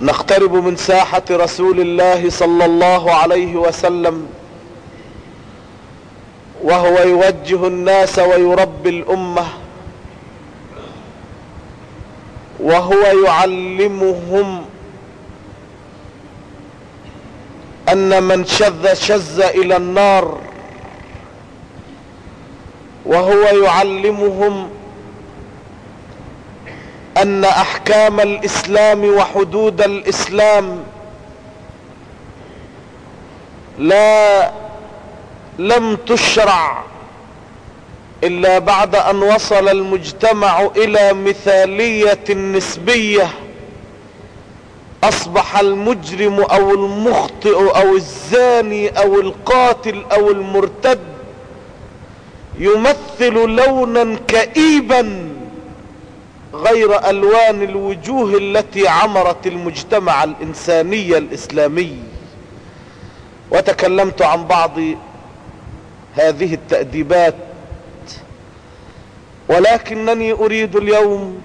نقترب من ساحة رسول الله صلى الله عليه وسلم وهو يوجه الناس ويربي الأمة وهو يعلمهم أن من شذ شذ إلى النار وهو يعلمهم أن أحكام الإسلام وحدود الإسلام لا لم تشرع إلا بعد أن وصل المجتمع إلى مثالية نسبية أصبح المجرم أو المخطئ أو الزاني أو القاتل أو المرتد يمثل لونا كئيبا غير ألوان الوجوه التي عمرت المجتمع الانساني الإسلامي. وتكلمت عن بعض هذه التأديبات ولكنني أريد اليوم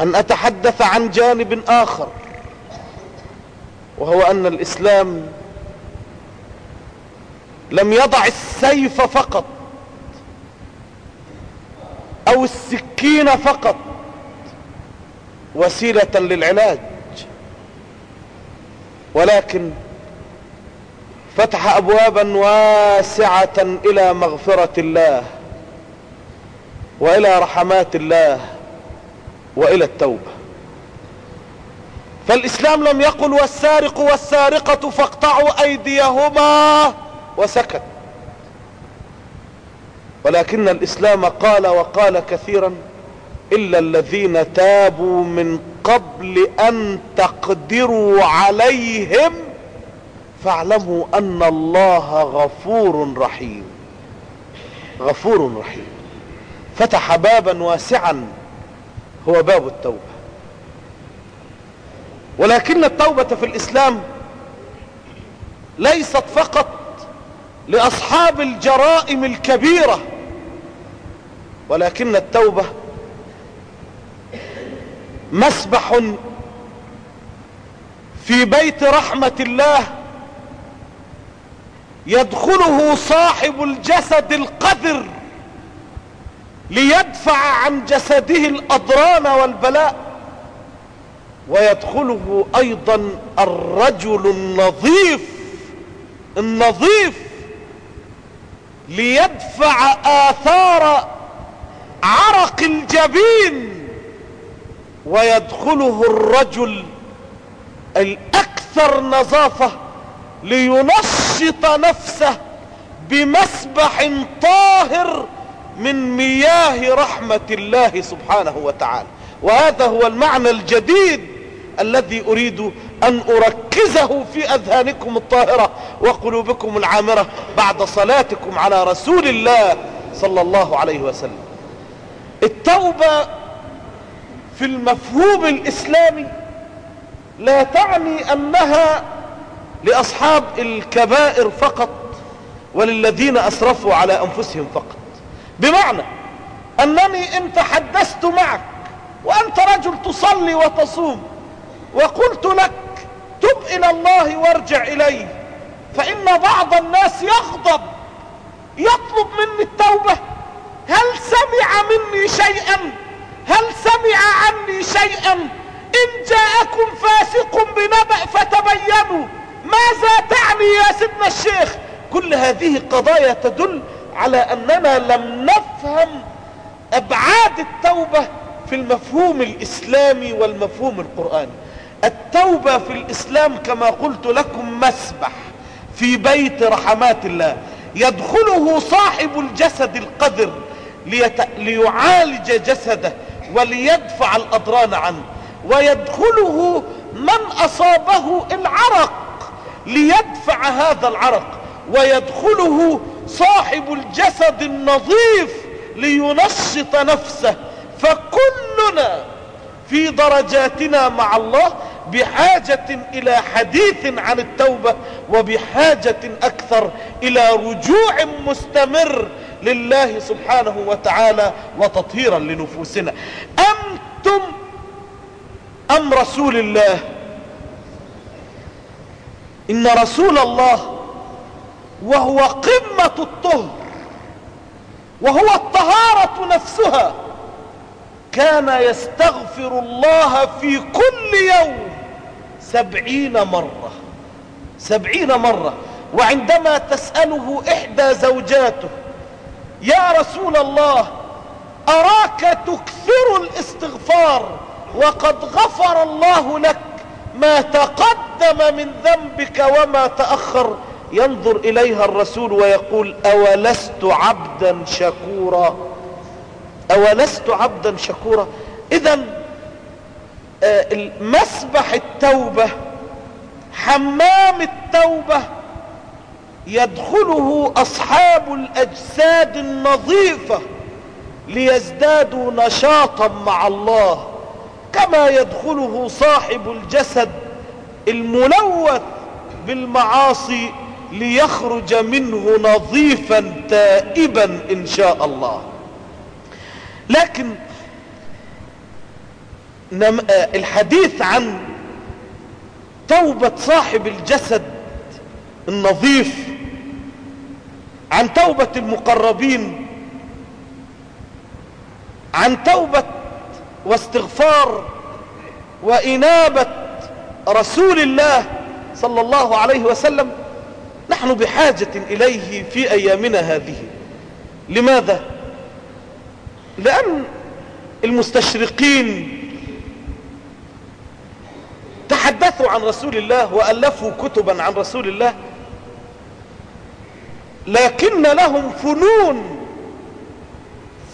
أن أتحدث عن جانب آخر وهو أن الإسلام لم يضع السيف فقط السكين فقط. وسيلة للعلاج. ولكن فتح ابوابا واسعة إلى مغفرة الله وإلى رحمات الله وإلى التوبة. فالإسلام لم يقل والسارق والسارقة فاقطعوا أيديهما وسكت. ولكن الإسلام قال وقال كثيرا إلا الذين تابوا من قبل أن تقدروا عليهم فاعلموا أن الله غفور رحيم. غفور رحيم. فتح بابا واسعا هو باب التوبة. ولكن التوبة في الإسلام ليست فقط لأصحاب الجرائم الكبيرة ولكن التوبة مسبح في بيت رحمة الله يدخله صاحب الجسد القذر ليدفع عن جسده الأضران والبلاء ويدخله أيضا الرجل النظيف النظيف ليدفع آثار عرق الجبين ويدخله الرجل الأكثر نظافة لينشط نفسه بمسبح طاهر من مياه رحمة الله سبحانه وتعالى. وهذا هو المعنى الجديد الذي أريد أن أركزه في أذهانكم الطاهرة وقلوبكم العامرة بعد صلاتكم على رسول الله صلى الله عليه وسلم. التوبة في المفهوم الإسلامي لا تعني أنها لأصحاب الكبائر فقط وللذين أسرفوا على أنفسهم فقط. بمعنى أنني إن تحدثت معك وأنت رجل تصلي وتصوم وقلت لك تب إلى الله وارجع إليه فإن بعض الناس يغضب يطلب مني التوبة. هل سمع مني شيئا؟ هل سمع عني شيئا؟ إن جاءكم فاسق بنبأ فتبينوا. ماذا تعني يا سيدنا الشيخ؟ كل هذه قضايا تدل على أننا لم نفهم أبعاد التوبة في المفهوم الإسلامي والمفهوم القرآني. التوبة في الإسلام كما قلت لكم مسبح في بيت رحمات الله. يدخله صاحب الجسد القذر ليت... ليعالج جسده وليدفع الاضران عنه. ويدخله من أصابه العرق ليدفع هذا العرق. ويدخله صاحب الجسد النظيف لينشط نفسه. فكلنا في درجاتنا مع الله بحاجة إلى حديث عن التوبة وبحاجة أكثر إلى رجوع مستمر لله سبحانه وتعالى وتطهيرا لنفوسنا. أنتم أم رسول الله؟ إن رسول الله وهو قمة الطهر وهو الطهارة نفسها كان يستغفر الله في كل يوم سبعين مرة. سبعين مرة. وعندما تسأله إحدى زوجاته يا رسول الله أراك تكثر الاستغفار وقد غفر الله لك ما تقدم من ذنبك وما تأخر. ينظر إليها الرسول ويقول أولست عبدا شكورا؟ أولست عبدا شكورا؟ إذا مسبح التوبة حمام التوبة يدخله أصحاب الأجساد النظيفة ليزدادوا نشاطا مع الله كما يدخله صاحب الجسد الملوث بالمعاصي ليخرج منه نظيفا تائبا إن شاء الله. لكن الحديث عن توبة صاحب الجسد النظيف عن توبة المقربين عن توبة واستغفار وإنابة رسول الله صلى الله عليه وسلم نحن بحاجة إليه في أيامنا هذه لماذا؟ لأن المستشرقين تحدثوا عن رسول الله وألفوا كتبا عن رسول الله لكن لهم فنون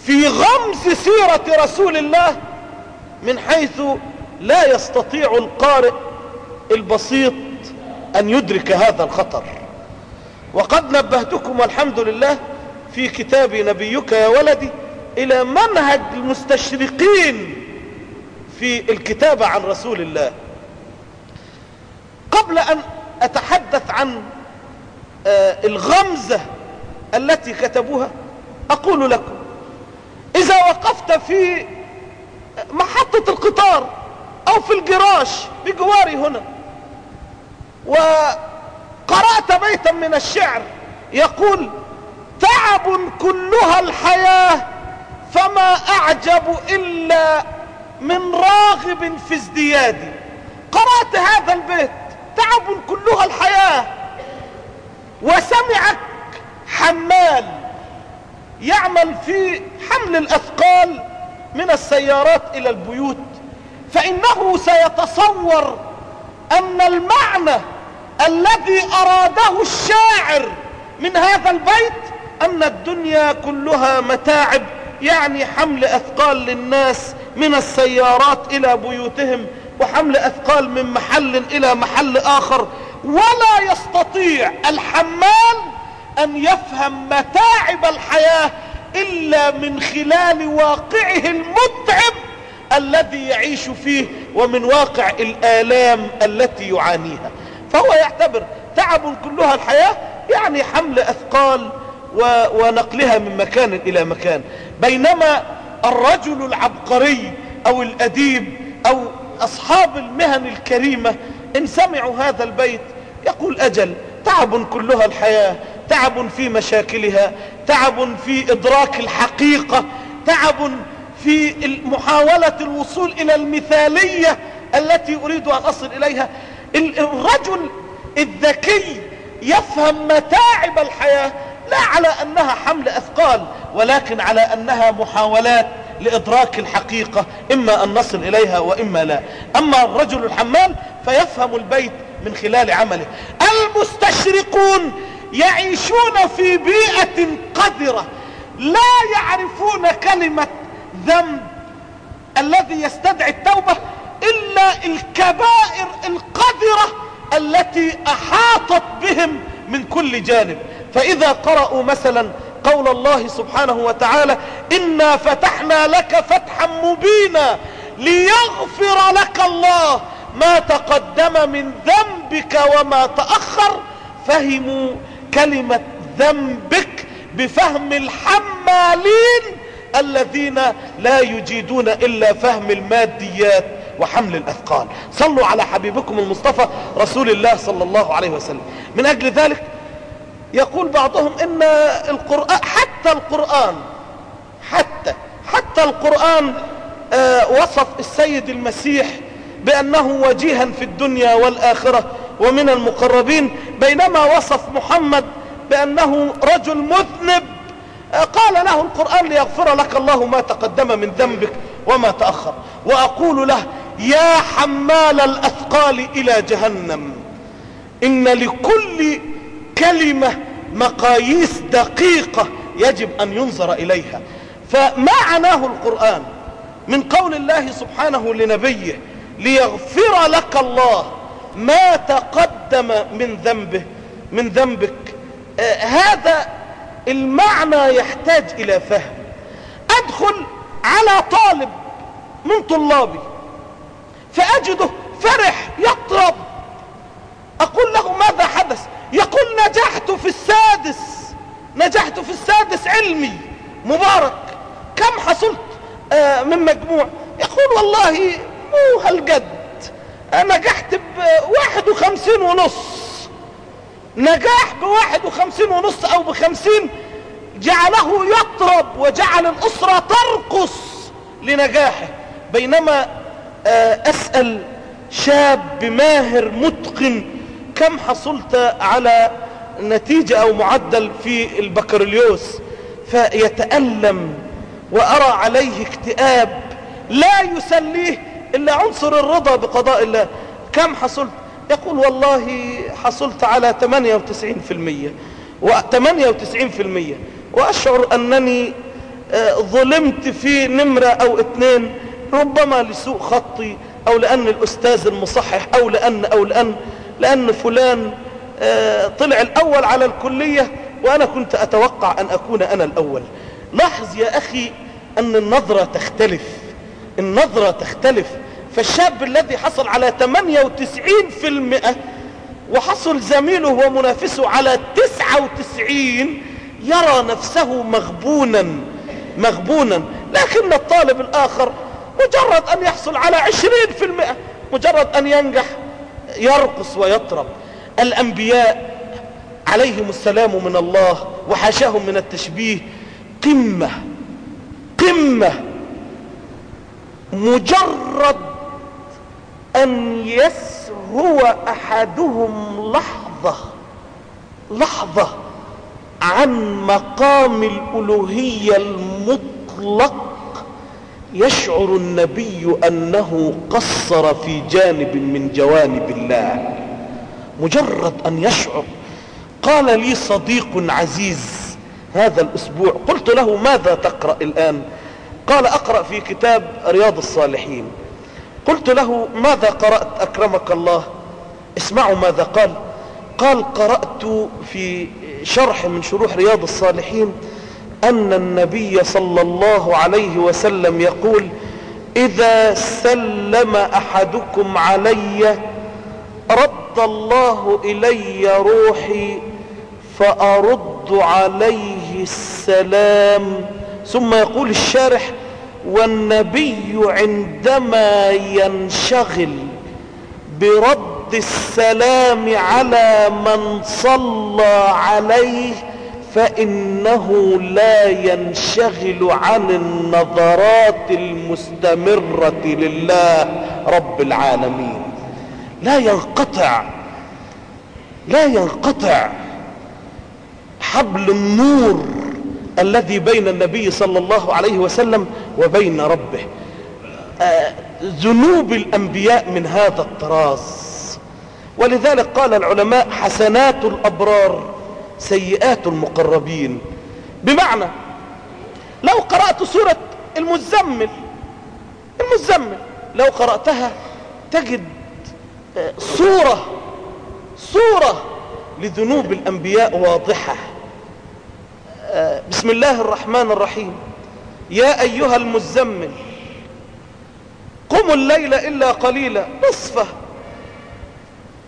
في غمز سيرة رسول الله من حيث لا يستطيع القارئ البسيط أن يدرك هذا الخطر. وقد نبهتكم والحمد لله في كتاب نبيك يا ولدي إلى منهج المستشرقين في الكتابة عن رسول الله. قبل أن أتحدث عن الغمزة التي كتبوها أقول لكم إذا وقفت في محطة القطار أو في الجراش بجواري هنا وقرأت بيتا من الشعر يقول تعب كلها الحياة فما أعجب إلا من راغب في ازديادي. قرأت هذا البيت تعب كلها الحياة. وسمعك حمال يعمل في حمل الأثقال من السيارات إلى البيوت فإنه سيتصور أن المعنى الذي أراده الشاعر من هذا البيت أن الدنيا كلها متاعب يعني حمل أثقال للناس من السيارات إلى بيوتهم وحمل أثقال من محل إلى محل آخر. ولا يستطيع الحمال أن يفهم متاعب الحياة إلا من خلال واقعه المتعب الذي يعيش فيه ومن واقع الآلام التي يعانيها. فهو يعتبر تعب كلها الحياة يعني حمل أثقال و... ونقلها من مكان إلى مكان. بينما الرجل العبقري أو الأديب أو أصحاب المهن الكريمة إن سمعوا هذا البيت يقول أجل تعب كلها الحياة تعب في مشاكلها تعب في إدراك الحقيقة تعب في محاولة الوصول إلى المثالية التي أريد أن أصل إليها. الرجل الذكي يفهم متاعب الحياة لا على أنها حمل أثقال ولكن على أنها محاولات لإدراك الحقيقة إما أن نصل إليها وإما لا. أما الرجل الحمال فيفهم البيت من خلال عمله. المستشرقون يعيشون في بيئة قذرة. لا يعرفون كلمة ذنب الذي يستدعي التوبة إلا الكبائر القذرة التي أحاطت بهم من كل جانب. فإذا قرأوا مثلا قول الله سبحانه وتعالى إنا فتحنا لك فتحا مبينا ليغفر لك الله ما تقدم من ذنبك وما تأخر فهموا كلمة ذنبك بفهم الحمالين الذين لا يجيدون إلا فهم الماديات وحمل الأثقال. صلوا على حبيبكم المصطفى رسول الله صلى الله عليه وسلم. من أجل ذلك يقول بعضهم إن القرآن حتى القرآن حتى حتى القرآن آه وصف السيد المسيح بأنه وجيها في الدنيا والآخرة ومن المقربين. بينما وصف محمد بأنه رجل مذنب قال له القرآن ليغفر لك الله ما تقدم من ذنبك وما تأخر. وأقول له يا حمال الأثقال إلى جهنم إن لكل كلمة مقاييس دقيقة يجب أن ينظر إليها. فما عناه القرآن من قول الله سبحانه لنبيه ليغفر لك الله ما تقدم من ذنبه من ذنبك. آه هذا المعنى يحتاج إلى فهم. أدخل على طالب من طلابي فأجده فرح يطرب. أقول له ماذا حدث؟ يقول نجحت في السادس نجحت في السادس علمي مبارك. كم حصلت؟ آه من مجموع. يقول والله مو هالقد نجحت بواحد وخمسين ونص. نجاح بواحد وخمسين ونص أو بخمسين جعله يطرب وجعل الأسرة ترقص لنجاحه. بينما أسأل شاب ماهر متقن كم حصلت على نتيجة أو معدل في البكالوريوس؟ فيتألم وأرى عليه اكتئاب لا يسليه إلا عنصر الرضا بقضاء الله. كم حصلت؟ يقول والله حصلت على 98% و 98% وأشعر أنني ظلمت في نمرة أو اثنين ربما لسوء خطي أو لأن الأستاذ المصحح أو لأن أو لأن لأن فلان طلع الأول على الكلية وأنا كنت أتوقع أن أكون أنا الأول. لاحظ يا أخي أن النظرة تختلف. النظرة تختلف. فالشاب الذي حصل على 98% وحصل زميله ومنافسه على 99 يرى نفسه مغبونا مغبونا. لكن الطالب الآخر مجرد أن يحصل على 20% مجرد أن ينجح يرقص ويطرب. الأنبياء عليهم السلام من الله وحاشاهم من التشبيه قمة قمة. مجرد أن يسهو أحدهم لحظة لحظة عن مقام الألوهية المطلق. يشعر النبي أنه قصر في جانب من جوانب الله. مجرد أن يشعر. قال لي صديق عزيز هذا الأسبوع قلت له ماذا تقرأ الآن؟ قال أقرأ في كتاب رياض الصالحين. قلت له ماذا قرأت أكرمك الله؟ اسمعوا ماذا قال. قال قرأت في شرح من شروح رياض الصالحين أن النبي صلى الله عليه وسلم يقول إذا سلم أحدكم علي رد الله إلي روحي فأرد عليه السلام. ثم يقول الشارح والنبي عندما ينشغل برد السلام على من صلى عليه فإنه لا ينشغل عن النظرات المستمرة لله رب العالمين. لا ينقطع لا ينقطع حبل النور الذي بين النبي صلى الله عليه وسلم وبين ربه. آه ذنوب الأنبياء من هذا الطراز. ولذلك قال العلماء حسنات الأبرار سيئات المقربين. بمعنى لو قرأت سورة المزمل المزمل لو قرأتها تجد صورة صورة لذنوب الأنبياء واضحة. بسم الله الرحمن الرحيم. يا أيها المزمل قم الليل إلا قليلا نصفه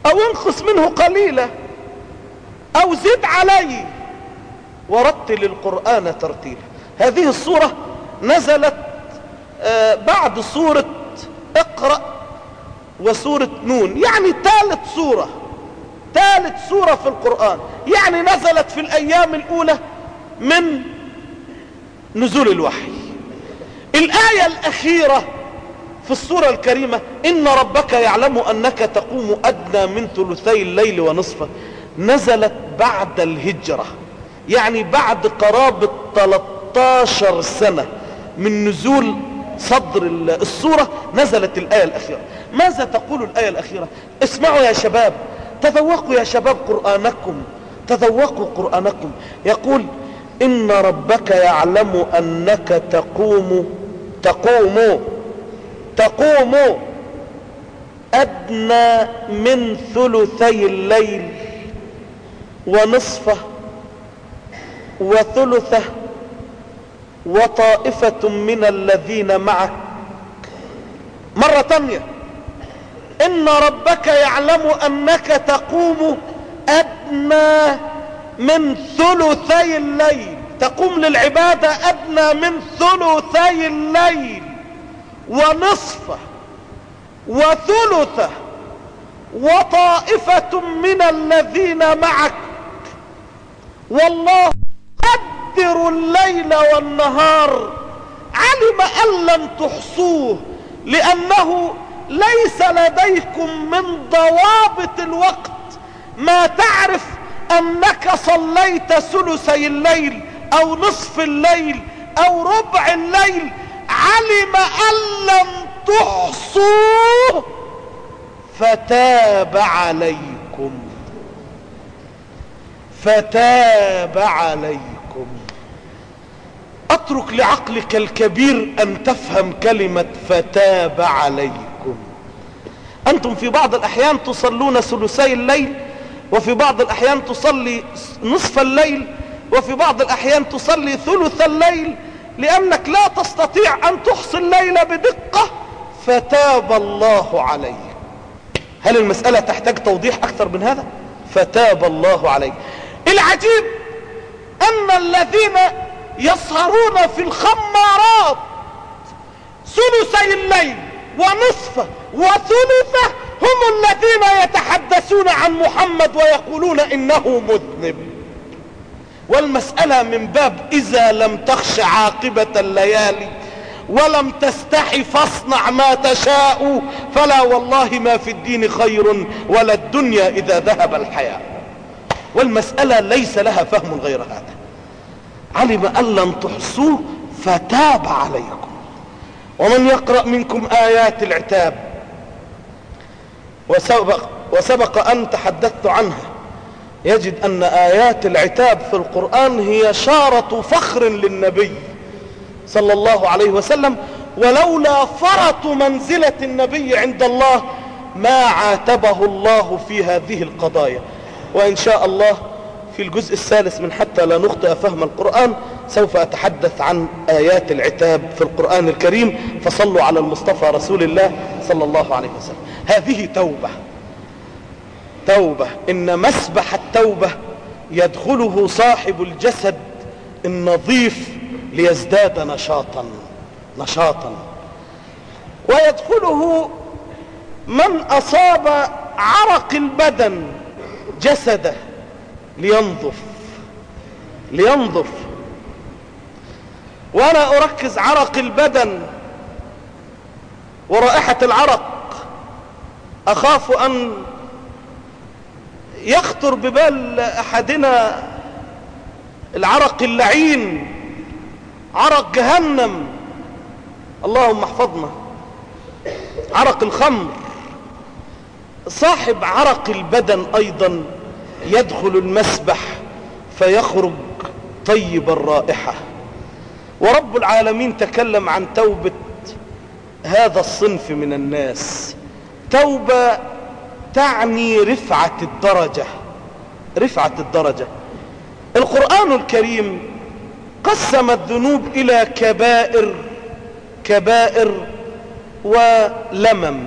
أو انقص منه قليلا أو زد عليه ورتل القرآن ترتيلا. هذه الصورة نزلت بعد صورة اقرأ وسورة نون يعني ثالث سورة ثالث سورة في القرآن. يعني نزلت في الأيام الأولى من نزول الوحي. الآية الأخيرة في السورة الكريمة إن ربك يعلم أنك تقوم أدنى من ثلثي الليل ونصفه نزلت بعد الهجرة. يعني بعد قرابة 13 سنة من نزول صدر السورة نزلت الآية الأخيرة. ماذا تقول الآية الأخيرة؟ اسمعوا يا شباب تذوقوا يا شباب قرآنكم تذوقوا قرآنكم. يقول إن ربك يعلم أنك تقوم تقوم تقوم أدنى من ثلثي الليل ونصفه وثلثه وطائفة من الذين معك. مرة تانية. إن ربك يعلم أنك تقوم أدنى من ثلثي الليل. تقوم للعبادة أدنى من ثلثي الليل. ونصفه وثلثة وطائفة من الذين معك. والله قدر الليل والنهار. علم أن لم تحصوه. لأنه ليس لديكم من ضوابط الوقت. ما تعرف أنك صليت ثلثي الليل أو نصف الليل أو ربع الليل علم أن لم تحصوه فتاب عليكم. فتاب عليكم. أترك لعقلك الكبير أن تفهم كلمة فتاب عليكم. أنتم في بعض الأحيان تصلون ثلثي الليل وفي بعض الأحيان تصلي نصف الليل وفي بعض الأحيان تصلي ثلث الليل لأنك لا تستطيع أن تحصي الليل بدقة فتاب الله عليك. هل المسألة تحتاج توضيح أكثر من هذا؟ فتاب الله عليك. العجيب أن الذين يسهرون في الخمارات ثلثي الليل ونصفه وثلثه هم الذين يتحدثون عن محمد ويقولون إنه مذنب. والمسألة من باب إذا لم تخش عاقبة الليالي ولم تستحي فاصنع ما تشاء فلا والله ما في الدين خير ولا الدنيا إذا ذهب الحياة والمسألة ليس لها فهم غير هذا. علم أن لم تحصوه فتاب عليكم. ومن يقرأ منكم آيات العتاب وسبق, وسبق أن تحدثت عنها. يجد أن آيات العتاب في القرآن هي شارة فخر للنبي صلى الله عليه وسلم ولولا فرط منزلة النبي عند الله ما عاتبه الله في هذه القضايا. وإن شاء الله في الجزء الثالث من حتى لا نخطئ فهم القرآن سوف أتحدث عن آيات العتاب في القرآن الكريم فصلوا على المصطفى رسول الله صلى الله عليه وسلم. هذه توبة. توبة. إن مسبح التوبة يدخله صاحب الجسد النظيف ليزداد نشاطا. نشاطا. ويدخله من أصاب عرق البدن جسده لينظف. لينظف. وأنا أركز عرق البدن ورائحة العرق. أخاف أن يخطر ببال أحدنا العرق اللعين عرق جهنم. اللهم احفظنا. عرق الخمر. صاحب عرق البدن أيضا يدخل المسبح فيخرج طيب الرائحة. ورب العالمين تكلم عن توبة هذا الصنف من الناس. توبة تعني رفعة الدرجة. رفعة الدرجة. القرآن الكريم قسم الذنوب إلى كبائر كبائر ولمم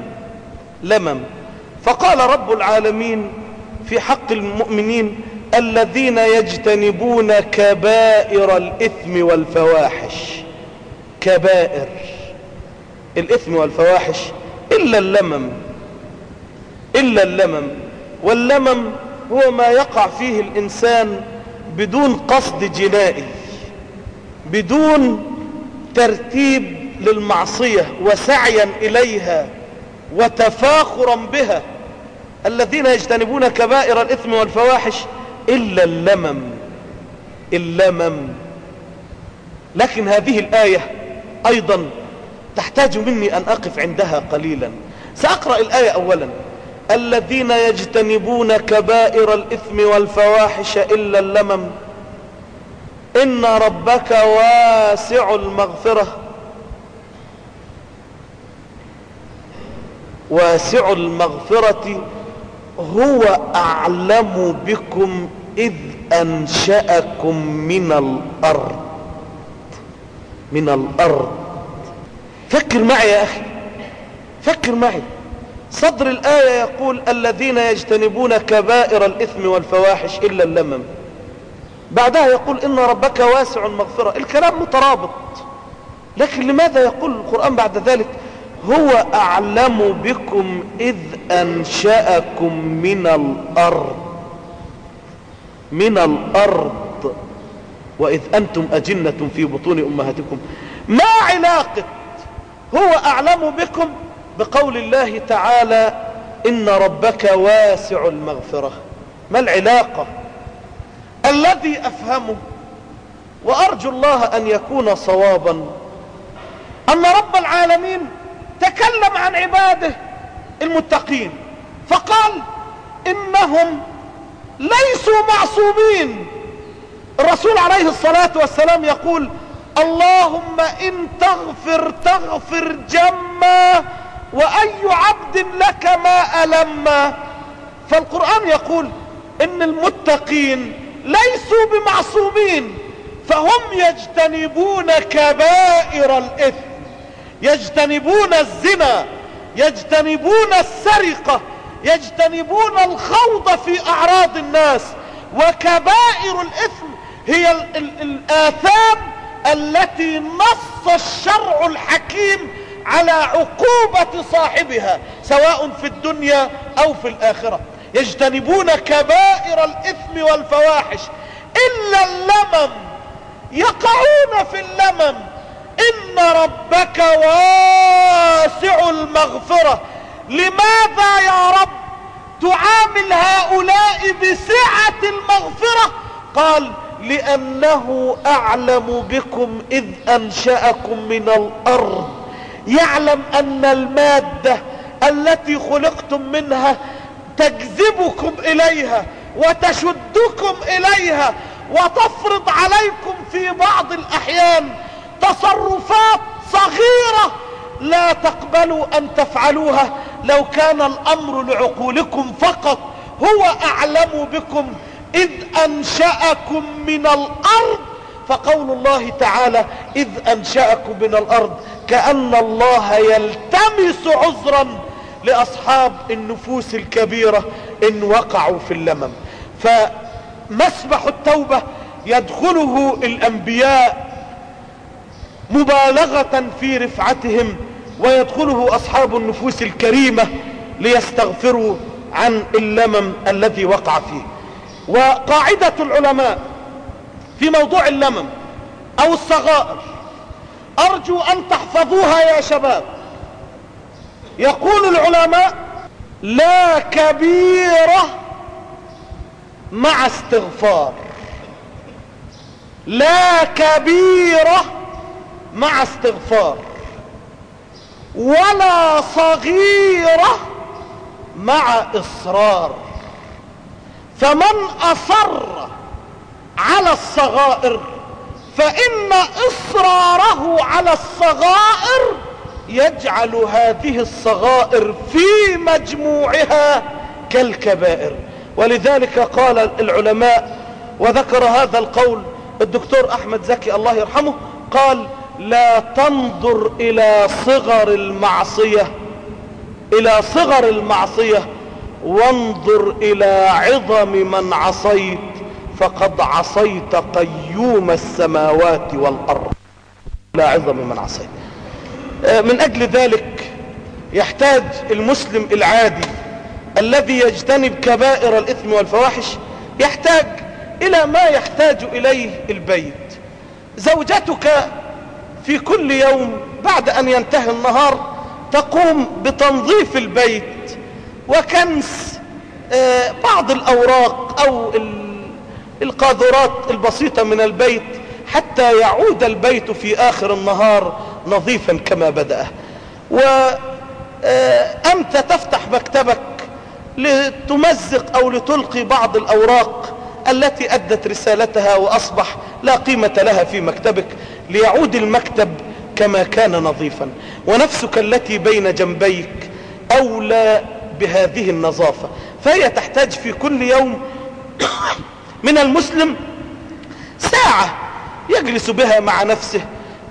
لمم. فقال رب العالمين في حق المؤمنين الذين يجتنبون كبائر الإثم والفواحش. كبائر. الإثم والفواحش إلا اللمم. إلا اللمم. واللمم هو ما يقع فيه الإنسان بدون قصد جنائي بدون ترتيب للمعصية وسعيا إليها وتفاخرا بها. الذين يجتنبون كبائر الإثم والفواحش إلا اللمم اللمم. لكن هذه الآية أيضا تحتاج مني أن أقف عندها قليلا. سأقرأ الآية أولا. الذين يجتنبون كبائر الإثم والفواحش إلا اللمم. إن ربك واسع المغفرة. واسع المغفرة هو أعلم بكم إذ أنشأكم من الأرض. من الأرض. فكر معي يا أخي. فكر معي. صدر الآية يقول الذين يجتنبون كبائر الإثم والفواحش إلا اللمم. بعدها يقول إن ربك واسع المغفرة. الكلام مترابط. لكن لماذا يقول القرآن بعد ذلك؟ هو أعلم بكم إذ أنشأكم من الأرض. من الأرض. وإذ أنتم أجنة في بطون أمهاتكم. ما علاقة؟ هو أعلم بكم بقول الله تعالى إن ربك واسع المغفرة. ما العلاقة؟ الذي أفهمه وأرجو الله أن يكون صوابا أن رب العالمين تكلم عن عباده المتقين فقال إنهم ليسوا معصومين. الرسول عليه الصلاة والسلام يقول اللهم إن تغفر تغفر جما وأي عبد لك ما ألم؟ فالقرآن يقول إن المتقين ليسوا بمعصومين فهم يجتنبون كبائر الإثم يجتنبون الزنا يجتنبون السرقة يجتنبون الخوض في أعراض الناس وكبائر الإثم هي ال ال الآثام التي نص الشرع الحكيم على عقوبة صاحبها سواء في الدنيا أو في الآخرة. يجتنبون كبائر الإثم والفواحش. إلا اللمم يقعون في اللمم. إن ربك واسع المغفرة. لماذا يا رب تعامل هؤلاء بسعة المغفرة؟ قال لأنه أعلم بكم إذ أنشأكم من الأرض. يعلم أن المادة التي خلقتم منها تجذبكم إليها وتشدكم إليها وتفرض عليكم في بعض الأحيان تصرفات صغيرة لا تقبلوا أن تفعلوها لو كان الأمر لعقولكم فقط. هو أعلم بكم إذ أنشأكم من الأرض فقول الله تعالى إذ أنشأكم من الأرض كأن الله يلتمس عذرا لأصحاب النفوس الكبيرة إن وقعوا في اللمم. فمسبح التوبة يدخله الأنبياء مبالغة في رفعتهم ويدخله أصحاب النفوس الكريمة ليستغفروا عن اللمم الذي وقع فيه. وقاعدة العلماء في موضوع اللمم أو الصغائر. أرجو أن تحفظوها يا شباب. يقول العلماء لا كبيرة مع استغفار. لا كبيرة مع استغفار. ولا صغيرة مع إصرار. فمن أصر على الصغائر فإن إصراره على الصغائر يجعل هذه الصغائر في مجموعها كالكبائر. ولذلك قال العلماء وذكر هذا القول الدكتور أحمد زكي الله يرحمه قال لا تنظر إلى صغر المعصية إلى صغر المعصية وانظر إلى عظم من عصيت فقد عصيت قيوم السماوات والأرض. لا عظم من عصيت. من أجل ذلك يحتاج المسلم العادي الذي يجتنب كبائر الإثم والفواحش يحتاج إلى ما يحتاج إليه البيت. زوجتك في كل يوم بعد أن ينتهي النهار تقوم بتنظيف البيت وكنس آه، بعض الأوراق أو القاذورات البسيطة من البيت حتى يعود البيت في آخر النهار نظيفا كما بدأ. وأنت آه، تفتح مكتبك لتمزق أو لتلقي بعض الأوراق التي أدت رسالتها وأصبح لا قيمة لها في مكتبك ليعود المكتب كما كان نظيفا. ونفسك التي بين جنبيك أولى بهذه النظافة. فهي تحتاج في كل يوم من المسلم ساعة يجلس بها مع نفسه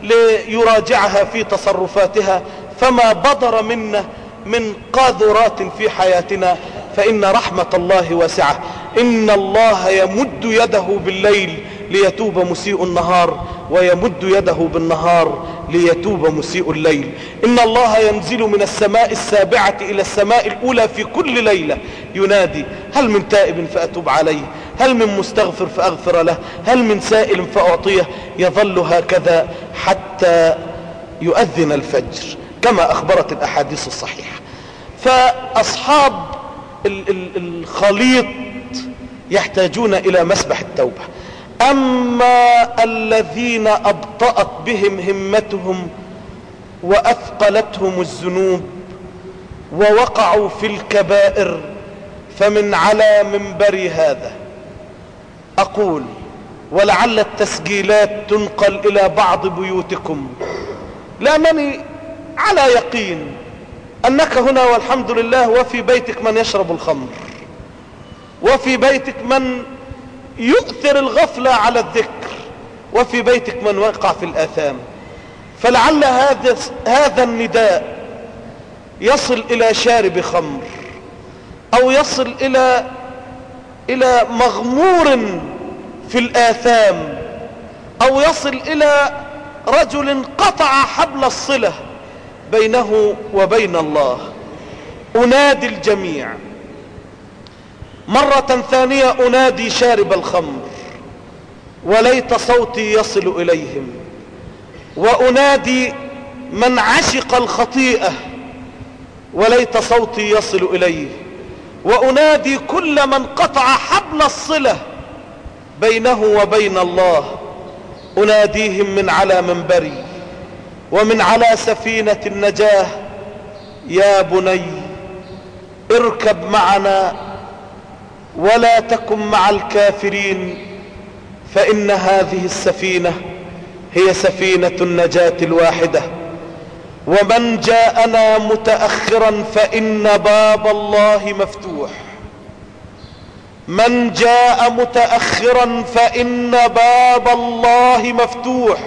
ليراجعها في تصرفاتها فما بدر منا من قاذورات في حياتنا فإن رحمة الله واسعة. إن الله يمد يده بالليل ليتوب مسيء النهار ويمد يده بالنهار ليتوب مسيء الليل. إن الله ينزل من السماء السابعة إلى السماء الأولى في كل ليلة. ينادي هل من تائب فأتوب عليه. هل من مستغفر فأغفر له؟ هل من سائل فأعطيه؟ يظل هكذا حتى يؤذن الفجر كما أخبرت الأحاديث الصحيحة. فأصحاب الخليط يحتاجون إلى مسبح التوبة. أما الذين أبطأت بهم همتهم وأثقلتهم الذنوب ووقعوا في الكبائر فمن على منبري هذا. أقول ولعل التسجيلات تنقل إلى بعض بيوتكم. لأنني على يقين أنك هنا والحمد لله وفي بيتك من يشرب الخمر وفي بيتك من يؤثر الغفلة على الذكر وفي بيتك من وقع في الآثام. فلعل هذا, هذا النداء يصل إلى شارب خمر أو يصل إلى إلى مغمور في الآثام أو يصل إلى رجل قطع حبل الصلة بينه وبين الله. أنادي الجميع. مرة ثانية أنادي شارب الخمر وليت صوتي يصل إليهم. وأنادي من عشق الخطيئة وليت صوتي يصل إليه. وأنادي كل من قطع حبل الصلة بينه وبين الله. أناديهم من على منبري ومن على سفينة النجاة. يا بني اركب معنا ولا تكن مع الكافرين فإن هذه السفينة هي سفينة النجاة الواحدة. ومن جاءنا متأخرا فإن باب الله مفتوح. من جاء متأخرا فإن باب الله مفتوح.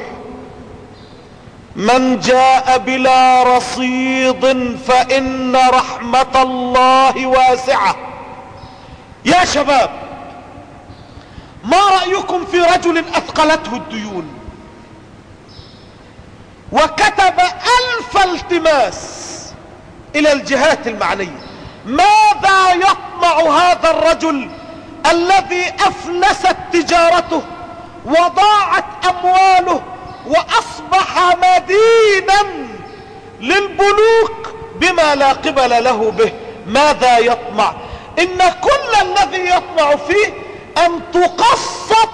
من جاء بلا رصيد فإن رحمة الله واسعة. يا شباب ما رأيكم في رجل أثقلته الديون؟ وكتب ألف التماس إلى الجهات المعنية. ماذا يطمع هذا الرجل الذي أفلست تجارته وضاعت أمواله وأصبح مدينا للبنوك بما لا قبل له به؟ ماذا يطمع؟ إن كل الذي يطمع فيه أن تقسط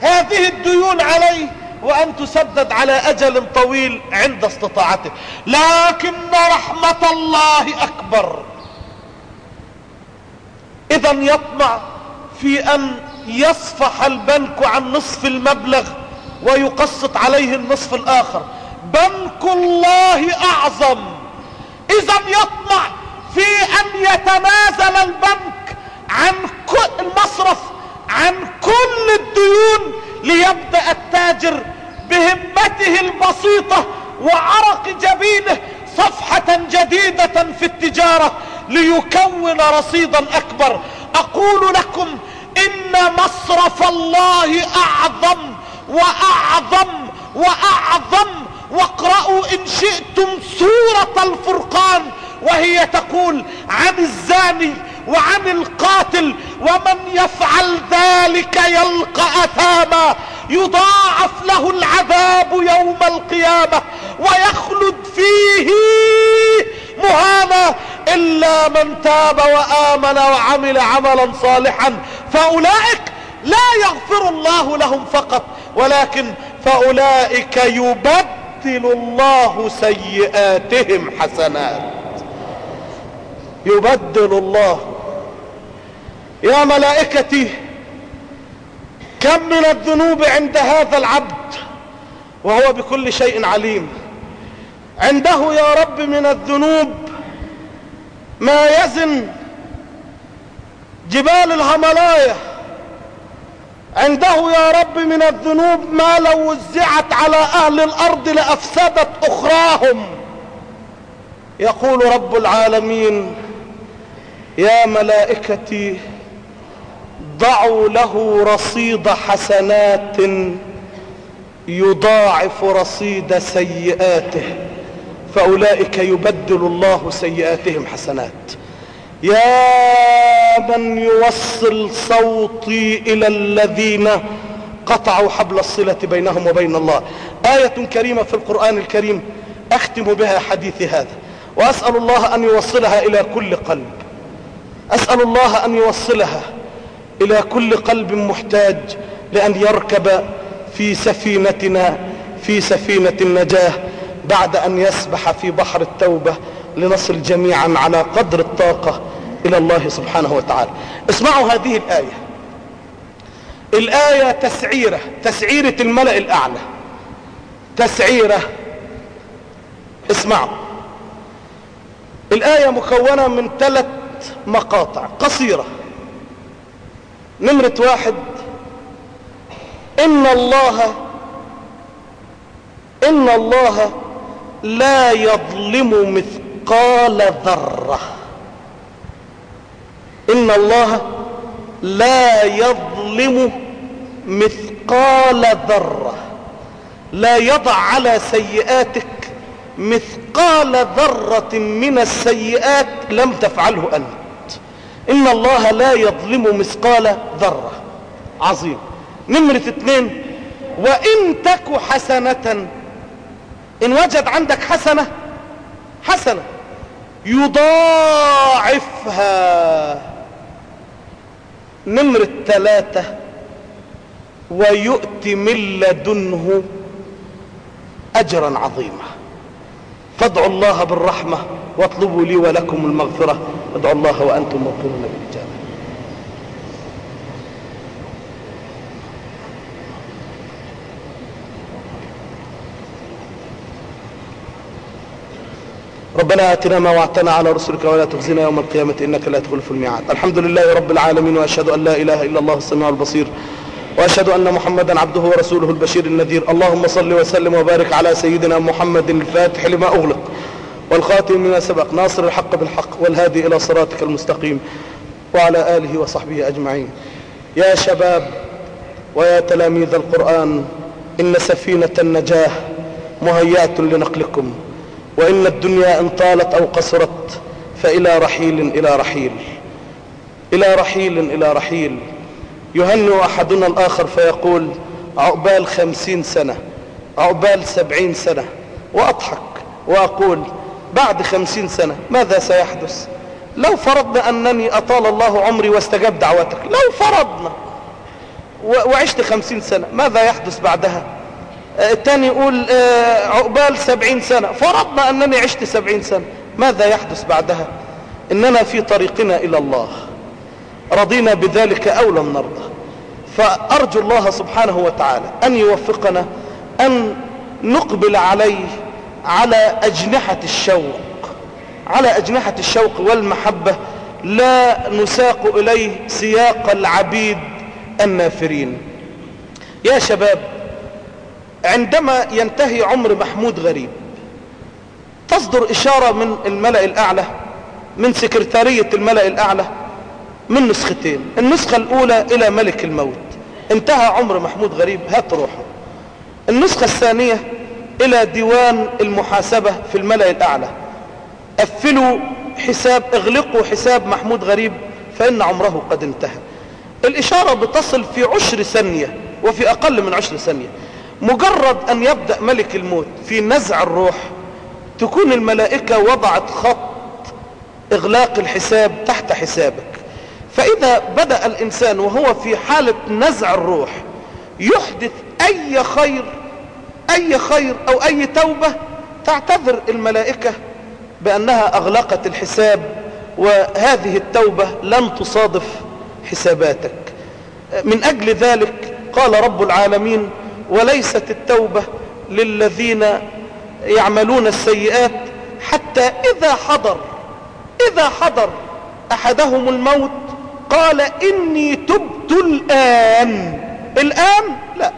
هذه الديون عليه وأن تسدد على أجل طويل عند استطاعته. لكن رحمة الله أكبر. إذا يطمع في أن يصفح البنك عن نصف المبلغ ويقسط عليه النصف الآخر. بنك الله أعظم. إذا يطمع في أن يتنازل البنك عن المصرف عن كل الديون ليبدأ التاجر بهمته البسيطة وعرق جبينه صفحة جديدة في التجارة ليكون رصيدا أكبر. أقول لكم إن مصرف الله أعظم وأعظم وأعظم. واقرأوا إن شئتم سورة الفرقان وهي تقول عن الزاني وعن القاتل ومن يفعل ذلك يلقى أثاما يضاعف له العذاب يوم القيامة ويخلد فيه مهانا إلا من تاب وآمن وعمل عملا صالحا فأولئك لا يغفر الله لهم فقط ولكن فأولئك يبدل الله سيئاتهم حسنات يبدل الله يا ملائكتي كم من الذنوب عند هذا العبد وهو بكل شيء عليم. عنده يا رب من الذنوب ما يزن جبال الهملايا. عنده يا رب من الذنوب ما لو وزعت على أهل الأرض لأفسدت أخراهم. يقول رب العالمين يا ملائكتي ضعوا له رصيد حسنات يضاعف رصيد سيئاته فأولئك يبدل الله سيئاتهم حسنات. يا من يوصل صوتي إلى الذين قطعوا حبل الصلة بينهم وبين الله. آية كريمة في القرآن الكريم أختم بها حديثي هذا. وأسأل الله أن يوصلها إلى كل قلب. أسأل الله أن يوصلها. إلى كل قلب محتاج لأن يركب في سفينتنا في سفينة النجاة بعد أن يسبح في بحر التوبة لنصل جميعا على قدر الطاقة إلى الله سبحانه وتعالى. اسمعوا هذه الآية. الآية تسعيرة تسعيرة الملأ الأعلى. تسعيرة. اسمعوا. الآية مكونة من ثلاث مقاطع. قصيرة. نمرة واحد. إن الله إن الله لا يظلم مثقال ذرة. إن الله لا يظلم مثقال ذرة. لا يضع على سيئاتك مثقال ذرة من السيئات لم تفعله أنت. إن الله لا يظلم مثقال ذرة. عظيم. نمرة اثنين وإن تك حسنة إن وجد عندك حسنة حسنة يضاعفها. نمرة ثلاثة ويؤتي من لدنه أجرا عظيما. فادعوا الله بالرحمة واطلبوا لي ولكم المغفرة. ادعوا الله وأنتم موقنون بالإجابة. ربنا آتنا ما وعدتنا على رسلك ولا تخزنا يوم القيامة إنك لا تخلف الميعاد. الحمد لله رب العالمين وأشهد أن لا إله إلا الله السميع البصير وأشهد أن محمدا عبده ورسوله البشير النذير. اللهم صل وسلم وبارك على سيدنا محمد الفاتح لما أغلق. والخاتم لما سبق. ناصر الحق بالحق والهادي إلى صراطك المستقيم وعلى آله وصحبه أجمعين. يا شباب ويا تلاميذ القرآن إن سفينة النجاة مهيئة لنقلكم وإن الدنيا إن طالت أو قصرت فإلى رحيل إلى رحيل. إلى رحيل إلى رحيل. يهنئ أحدنا الآخر فيقول عقبال خمسين سنة عقبال سبعين سنة. وأضحك وأقول بعد خمسين سنة ماذا سيحدث؟ لو فرضنا أنني أطال الله عمري واستجاب دعوتك لو فرضنا وعشت خمسين سنة ماذا يحدث بعدها؟ الثاني يقول عقبال سبعين سنة فرضنا أنني عشت سبعين سنة ماذا يحدث بعدها؟ إننا في طريقنا إلى الله رضينا بذلك أو لم نرضى. فأرجو الله سبحانه وتعالى أن يوفقنا أن نقبل عليه على أجنحة الشوق على أجنحة الشوق والمحبة لا نساق إليه سياق العبيد النافرين. يا شباب عندما ينتهي عمر محمود غريب تصدر إشارة من الملأ الأعلى من سكرتارية الملأ الأعلى من نسختين. النسخة الأولى إلى ملك الموت. انتهى عمر محمود غريب هات روحه. النسخة الثانية إلى ديوان المحاسبة في الملأ الأعلى. قفلوا حساب اغلقوا حساب محمود غريب فإن عمره قد انتهى. الإشارة بتصل في عشر ثانية وفي أقل من عشر ثانية. مجرد أن يبدأ ملك الموت في نزع الروح تكون الملائكة وضعت خط إغلاق الحساب تحت حسابك. فإذا بدأ الإنسان وهو في حالة نزع الروح يحدث أي خير أي خير أو أي توبة تعتذر الملائكة بأنها أغلقت الحساب وهذه التوبة لن تصادف حساباتك. من أجل ذلك قال رب العالمين وليست التوبة للذين يعملون السيئات حتى إذا حضر إذا حضر أحدهم الموت قال إني تبت الآن. الآن لا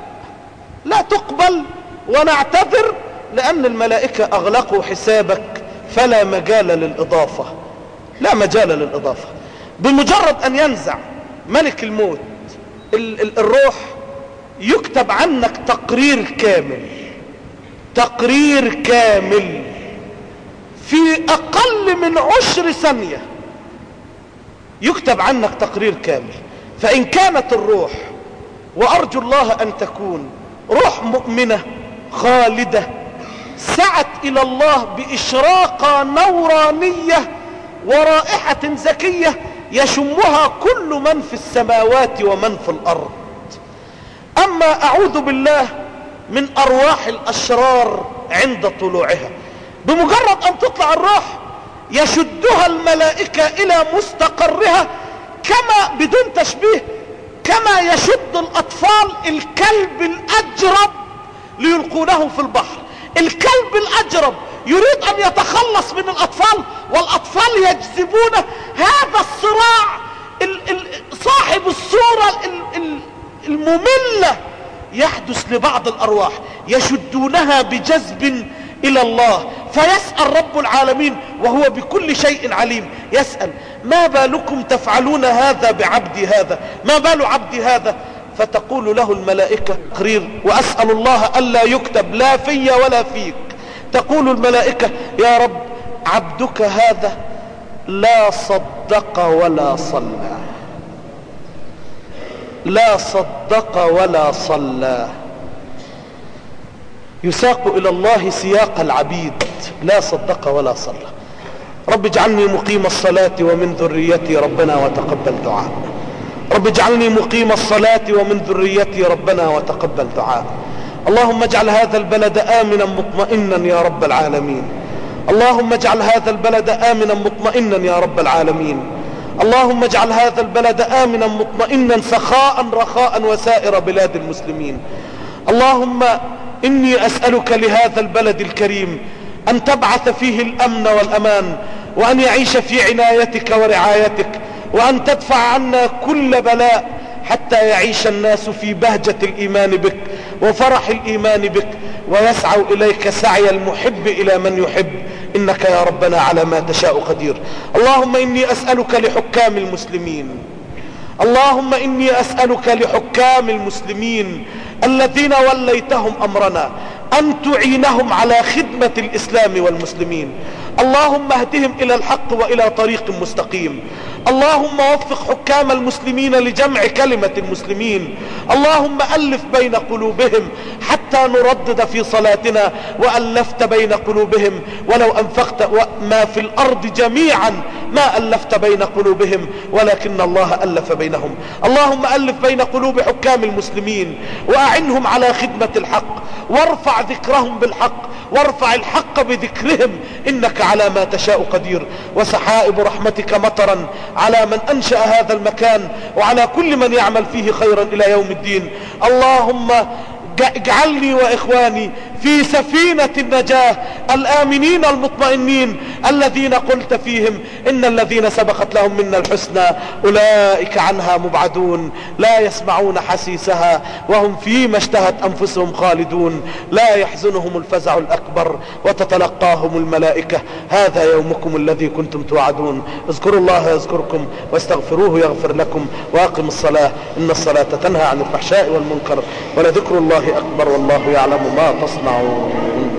لا تقبل ونعتذر لأن الملائكة أغلقوا حسابك فلا مجال للإضافة. لا مجال للإضافة. بمجرد أن ينزع ملك الموت ال ال الروح يكتب عنك تقرير كامل. تقرير كامل. في أقل من عشر ثانية يكتب عنك تقرير كامل. فإن كانت الروح وأرجو الله أن تكون روح مؤمنة خالدة. سعت إلى الله بإشراقة نورانية ورائحة زكية يشمها كل من في السماوات ومن في الأرض. أما أعوذ بالله من أرواح الأشرار عند طلوعها. بمجرد أن تطلع الروح يشدها الملائكة إلى مستقرها كما بدون تشبيه كما يشد الأطفال الكلب الأجرب ليلقونه في البحر. الكلب الأجرب يريد أن يتخلص من الأطفال والأطفال يجذبونه هذا الصراع ال ال صاحب الصورة ال ال المملة. يحدث لبعض الأرواح يشدونها بجذب إلى الله. فيسأل رب العالمين وهو بكل شيء عليم. يسأل ما بالكم تفعلون هذا بعبدي هذا؟ ما بال عبدي هذا؟ فتقول له الملائكة قرير وأسأل الله ألا يكتب لا في ولا فيك. تقول الملائكة يا رب عبدك هذا لا صدق ولا صلى. لا صدق ولا صلى. يساق إلى الله سياق العبيد لا صدق ولا صلى. رب اجعلني مقيم الصلاة ومن ذريتي ربنا وتقبل دعاء. رب اجعلني مقيم الصلاة ومن ذريتي ربنا وتقبل دعاء. اللهم اجعل هذا البلد آمنا مطمئنا يا رب العالمين. اللهم اجعل هذا البلد آمنا مطمئنا يا رب العالمين. اللهم اجعل هذا البلد آمنا مطمئنا سخاء رخاء وسائر بلاد المسلمين. اللهم إني أسألك لهذا البلد الكريم أن تبعث فيه الأمن والأمان وأن يعيش في عنايتك ورعايتك وأن تدفع عنا كل بلاء حتى يعيش الناس في بهجة الإيمان بك وفرح الإيمان بك ويسعوا إليك سعي المحب إلى من يحب. إنك يا ربنا على ما تشاء قدير. اللهم إني أسألك لحكام المسلمين. اللهم إني أسألك لحكام المسلمين الذين وليتهم أمرنا أن تعينهم على خدمة الإسلام والمسلمين. اللهم اهدهم إلى الحق وإلى طريق مستقيم. اللهم وفق حكام المسلمين لجمع كلمة المسلمين. اللهم ألف بين قلوبهم حتى نردد في صلاتنا وألفت بين قلوبهم. ولو أنفقت ما في الأرض جميعا ما ألفت بين قلوبهم ولكن الله ألف بينهم. اللهم ألف بين قلوب حكام المسلمين وأعنهم على خدمة الحق. وارفع ذكرهم بالحق. وارفع الحق بذكرهم. إنك على ما تشاء قدير. وسحائب رحمتك مطرا على من أنشأ هذا المكان وعلى كل من يعمل فيه خيرا إلى يوم الدين. اللهم اجعلني وإخواني في سفينة النجاة الآمنين المطمئنين الذين قلت فيهم إن الذين سبقت لهم منا الحسنى أولئك عنها مبعدون لا يسمعون حسيسها وهم فيما اشتهت أنفسهم خالدون لا يحزنهم الفزع الأكبر وتتلقاهم الملائكة. هذا يومكم الذي كنتم توعدون. اذكروا الله يذكركم واستغفروه يغفر لكم وأقم الصلاة. إن الصلاة تنهى عن الفحشاء والمنكر ولذكر الله أكبر والله يعلم ما تصنعون. now